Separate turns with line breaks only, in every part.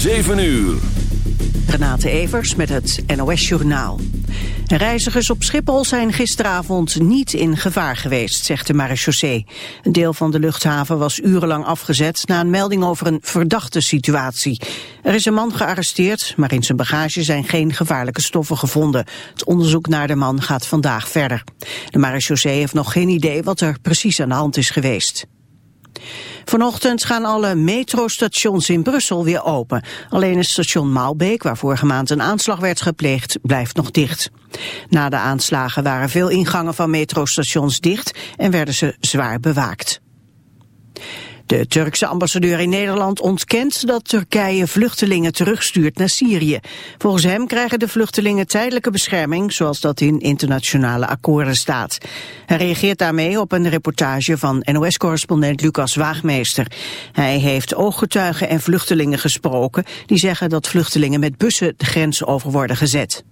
7 uur.
Renate Evers met het NOS Journaal. Reizigers op Schiphol zijn gisteravond niet in gevaar geweest, zegt de marechaussee. Een deel van de luchthaven was urenlang afgezet na een melding over een verdachte situatie. Er is een man gearresteerd, maar in zijn bagage zijn geen gevaarlijke stoffen gevonden. Het onderzoek naar de man gaat vandaag verder. De marechaussee heeft nog geen idee wat er precies aan de hand is geweest. Vanochtend gaan alle metrostations in Brussel weer open. Alleen het station Maalbeek, waar vorige maand een aanslag werd gepleegd, blijft nog dicht. Na de aanslagen waren veel ingangen van metrostations dicht en werden ze zwaar bewaakt. De Turkse ambassadeur in Nederland ontkent dat Turkije vluchtelingen terugstuurt naar Syrië. Volgens hem krijgen de vluchtelingen tijdelijke bescherming, zoals dat in internationale akkoorden staat. Hij reageert daarmee op een reportage van NOS-correspondent Lucas Waagmeester. Hij heeft ooggetuigen en vluchtelingen gesproken die zeggen dat vluchtelingen met bussen de grens over worden gezet.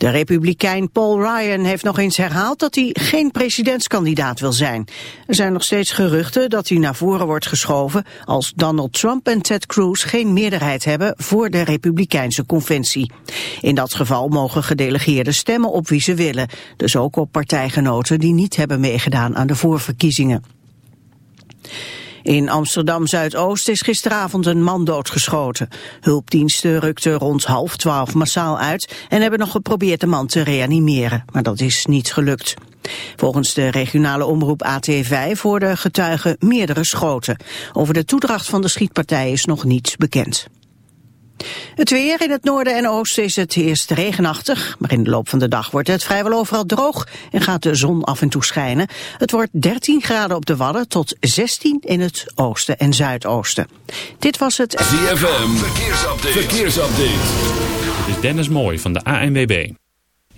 De republikein Paul Ryan heeft nog eens herhaald dat hij geen presidentskandidaat wil zijn. Er zijn nog steeds geruchten dat hij naar voren wordt geschoven als Donald Trump en Ted Cruz geen meerderheid hebben voor de republikeinse conventie. In dat geval mogen gedelegeerden stemmen op wie ze willen, dus ook op partijgenoten die niet hebben meegedaan aan de voorverkiezingen. In Amsterdam-Zuidoost is gisteravond een man doodgeschoten. Hulpdiensten rukten rond half twaalf massaal uit en hebben nog geprobeerd de man te reanimeren, maar dat is niet gelukt. Volgens de regionale omroep AT5 hoorden getuigen meerdere schoten. Over de toedracht van de schietpartij is nog niets bekend. Het weer in het noorden en oosten is het eerst regenachtig, maar in de loop van de dag wordt het vrijwel overal droog en gaat de zon af en toe schijnen. Het wordt 13 graden op de Wadden tot 16 in het oosten en zuidoosten. Dit was het
ZFM, verkeersupdate. verkeersupdate.
Dit is Dennis Mooi van de ANWB.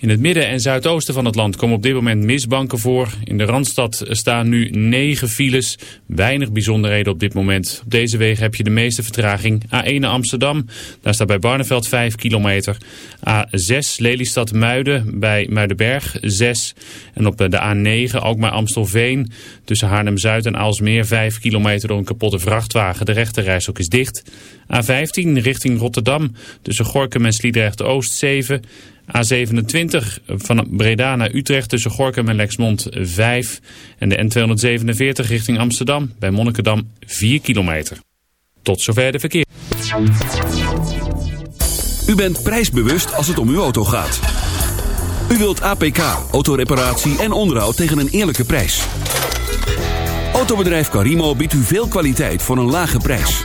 In het midden en zuidoosten van het land komen op dit moment misbanken voor. In de Randstad staan nu 9 files. Weinig bijzonderheden op dit moment. Op deze wegen heb je de meeste vertraging. A1 Amsterdam, daar staat bij Barneveld 5 kilometer. A6 Lelystad-Muiden bij Muidenberg 6. En op de A9 ook maar Amstelveen. Tussen Haarlem-Zuid en Aalsmeer 5 kilometer door een kapotte vrachtwagen. De rechterreis is dicht. A15 richting Rotterdam. Tussen Gorkum en Sliedrecht-Oost 7. A27 van Breda naar Utrecht tussen Gorkum en Lexmond 5. En de N247 richting Amsterdam bij Monnikendam 4 kilometer. Tot zover de verkeer.
U bent prijsbewust als het om uw auto gaat. U wilt APK, autoreparatie en onderhoud tegen een eerlijke prijs. Autobedrijf Carimo biedt u veel kwaliteit voor een lage prijs.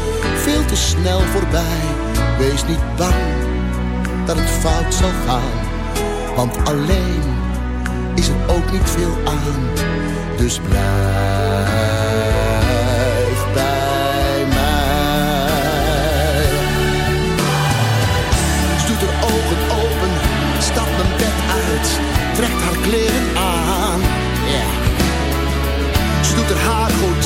veel te snel voorbij. Wees niet bang dat het fout zal gaan. Want alleen is er ook niet veel aan. Dus blijf bij mij. Ze doet haar ogen open, stapt mijn bed uit, trekt haar kleren aan. Ja. Ze doet haar haar goed,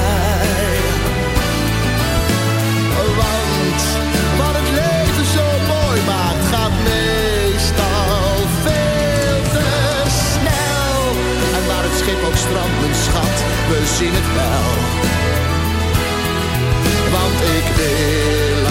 Strandt, mijn schat, we zien het wel. Want ik wil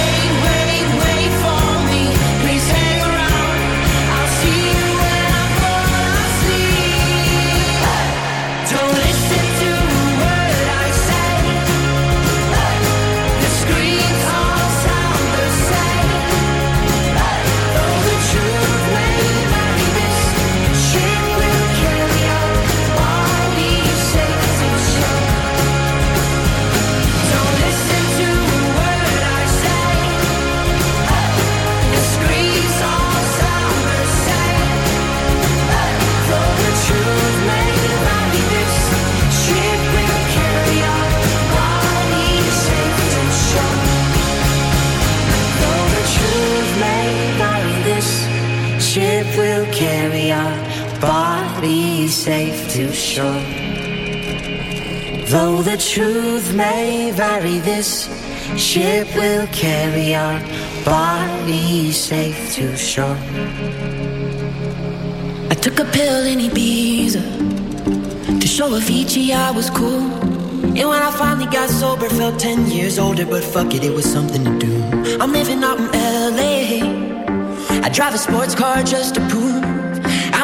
safe to shore. Though the truth may vary, this ship will carry our bodies safe to shore.
I took a pill in Ibiza to show Avicii I was cool. And when I finally got sober, felt 10 years older, but fuck it, it was something to do. I'm living out in LA. I drive a sports car just to prove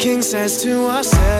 king says to ourselves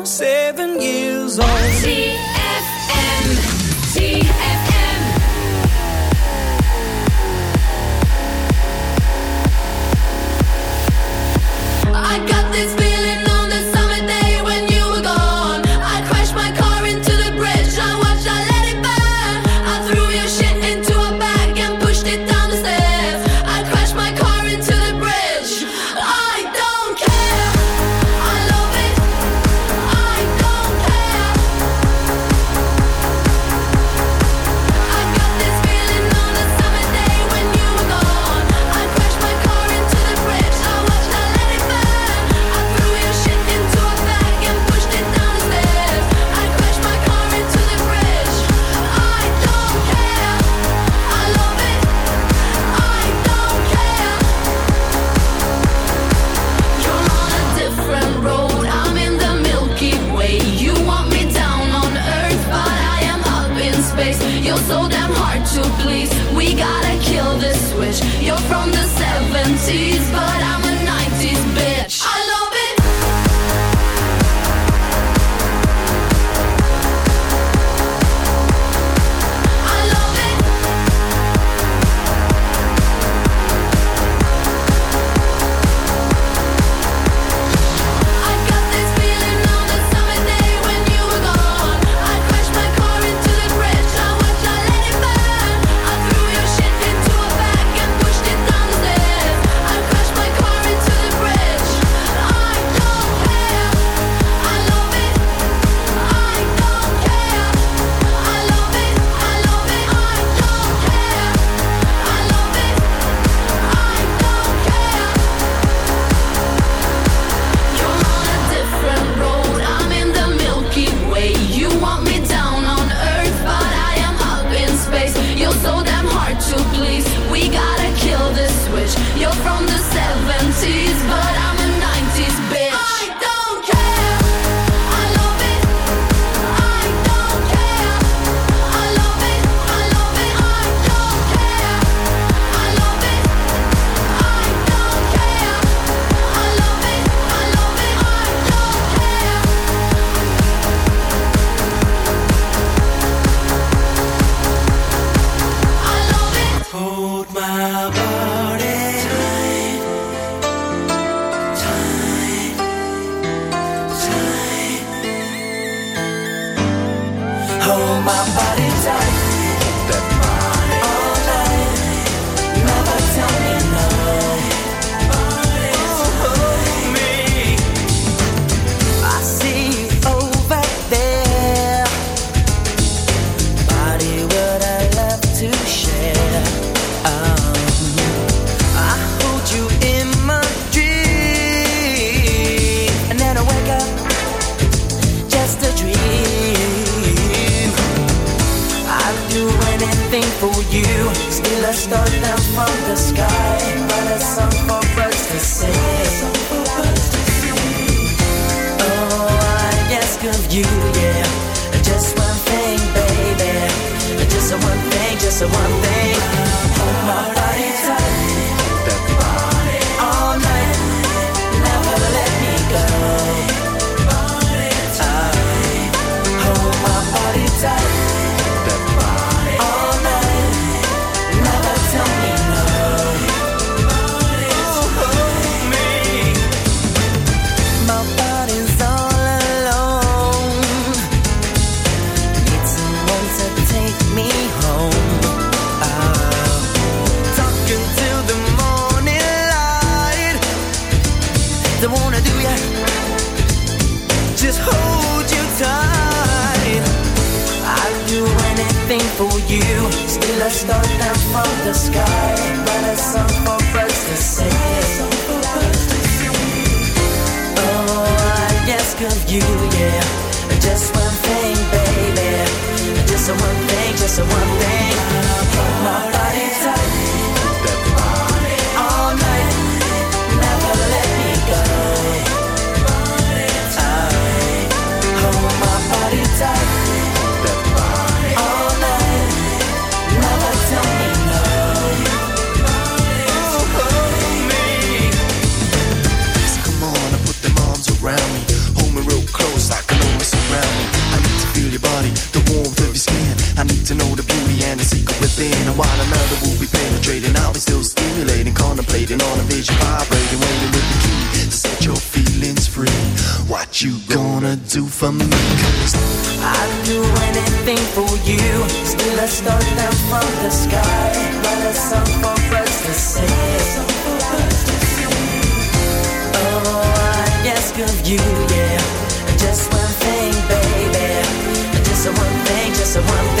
from the sky. A song for birds to sing. Oh, I ask of you, yeah. Just one thing, baby. Just one thing, just one thing.
Within. And while another will be penetrating, I'll be still stimulating, contemplating on a vision, vibrating, waiting with the key to set your feelings free. What you gonna do for me? Cause
I'd do anything for you. Still I start down from the sky. To sing. Oh, of you, yeah. Just one thing, baby. Just one thing, just one thing.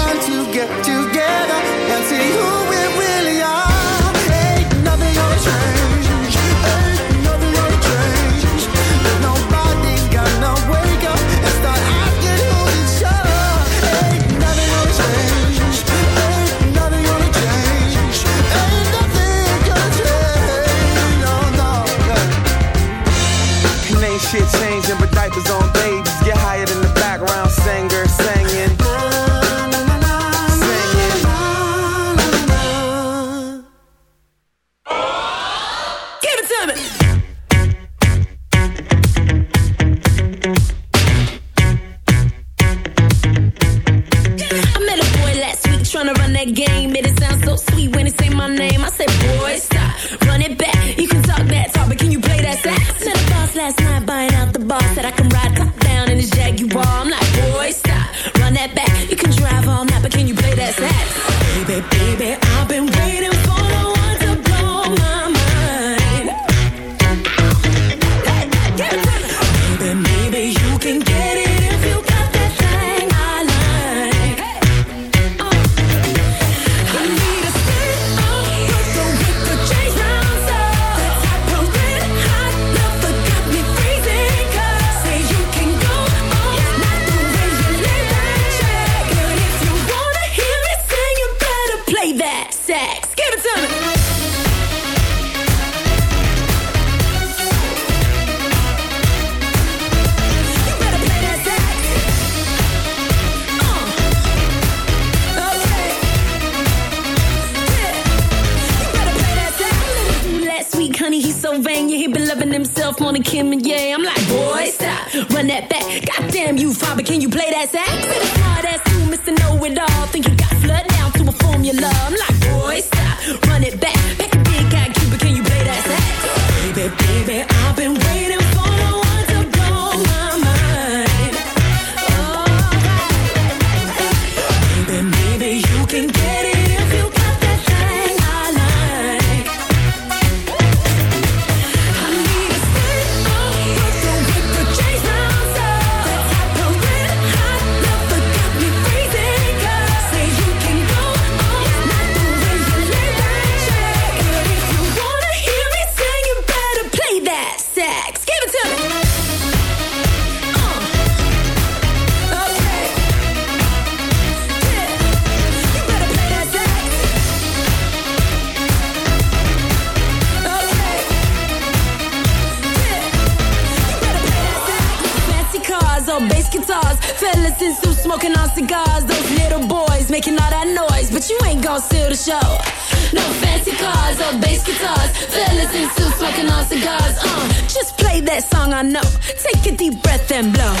that game. It sounds so sweet when it say my name. I said, boy, stop, run it back. You can talk that talk, but can you play that sax? Met a boss last night buying out the bar. Said I can ride top down in his Jaguar. I'm like, Take a deep breath and blow.